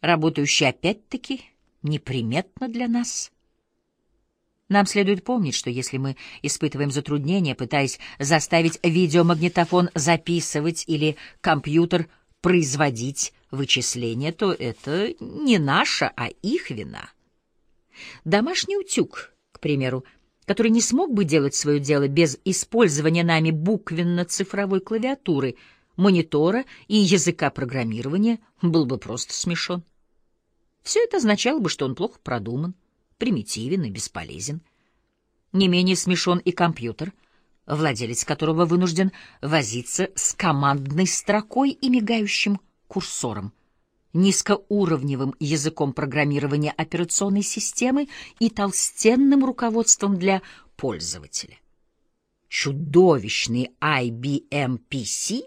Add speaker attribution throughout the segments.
Speaker 1: работающий опять-таки неприметно для нас. Нам следует помнить, что если мы испытываем затруднения, пытаясь заставить видеомагнитофон записывать или компьютер производить вычисления, то это не наша, а их вина. Домашний утюг, к примеру, который не смог бы делать свое дело без использования нами буквенно-цифровой клавиатуры, монитора и языка программирования, был бы просто смешон. Все это означало бы, что он плохо продуман, примитивен и бесполезен. Не менее смешон и компьютер, владелец которого вынужден возиться с командной строкой и мигающим курсором, низкоуровневым языком программирования операционной системы и толстенным руководством для пользователя. Чудовищный IBM PC,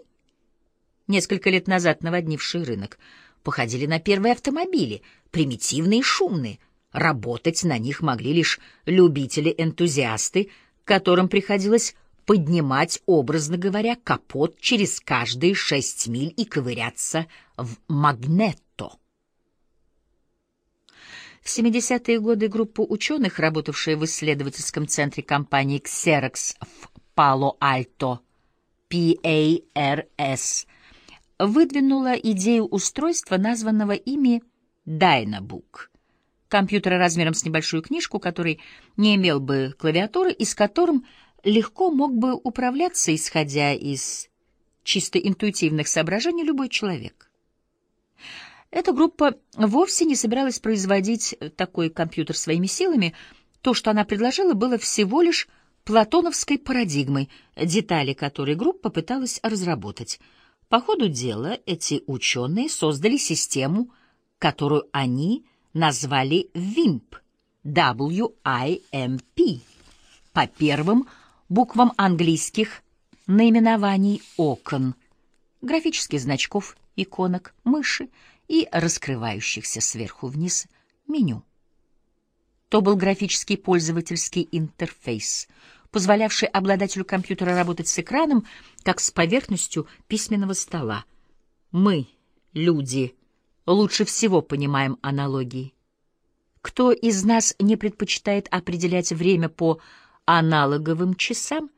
Speaker 1: несколько лет назад наводнивший рынок, походили на первые автомобили, примитивные и шумные. Работать на них могли лишь любители-энтузиасты, которым приходилось поднимать, образно говоря, капот через каждые шесть миль и ковыряться в магнетто. В 70-е годы группа ученых, работавшая в исследовательском центре компании Xerox в Пало-Альто, PARS, выдвинула идею устройства, названного ими Dynabook — компьютера размером с небольшую книжку, который не имел бы клавиатуры и с которым легко мог бы управляться, исходя из чисто интуитивных соображений, любой человек. Эта группа вовсе не собиралась производить такой компьютер своими силами. То, что она предложила, было всего лишь платоновской парадигмой, детали которой группа пыталась разработать. По ходу дела эти ученые создали систему, которую они назвали WIMP, W-I-M-P, по первым буквам английских наименований окон, графических значков, иконок, мыши и раскрывающихся сверху вниз меню. То был графический пользовательский интерфейс, позволявший обладателю компьютера работать с экраном, как с поверхностью письменного стола. Мы, люди, лучше всего понимаем аналогии. Кто из нас не предпочитает определять время по аналоговым часам,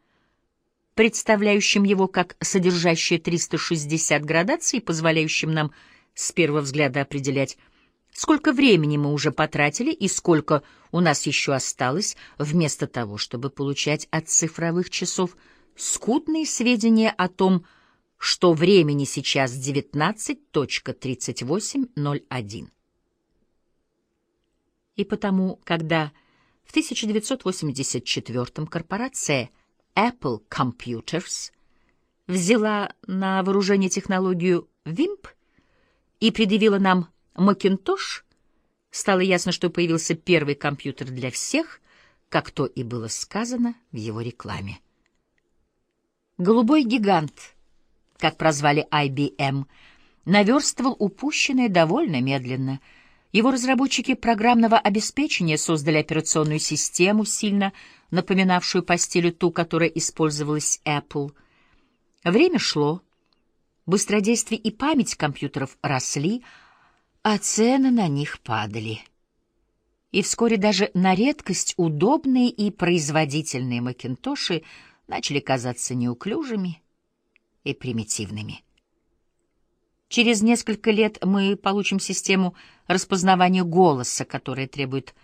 Speaker 1: представляющим его как содержащие 360 градаций, позволяющим нам с первого взгляда определять, сколько времени мы уже потратили и сколько у нас еще осталось, вместо того, чтобы получать от цифровых часов скудные сведения о том, что времени сейчас 19.3801. И потому, когда в 1984 корпорация Apple Computers взяла на вооружение технологию WIMP и предъявила нам Macintosh, стало ясно, что появился первый компьютер для всех, как то и было сказано в его рекламе. «Голубой гигант», как прозвали IBM, наверстывал упущенное довольно медленно — его разработчики программного обеспечения создали операционную систему, сильно напоминавшую по стилю ту, которая использовалась Apple. Время шло, быстродействие и память компьютеров росли, а цены на них падали. И вскоре даже на редкость удобные и производительные макинтоши начали казаться неуклюжими и примитивными. Через несколько лет мы получим систему распознавания голоса, которая требует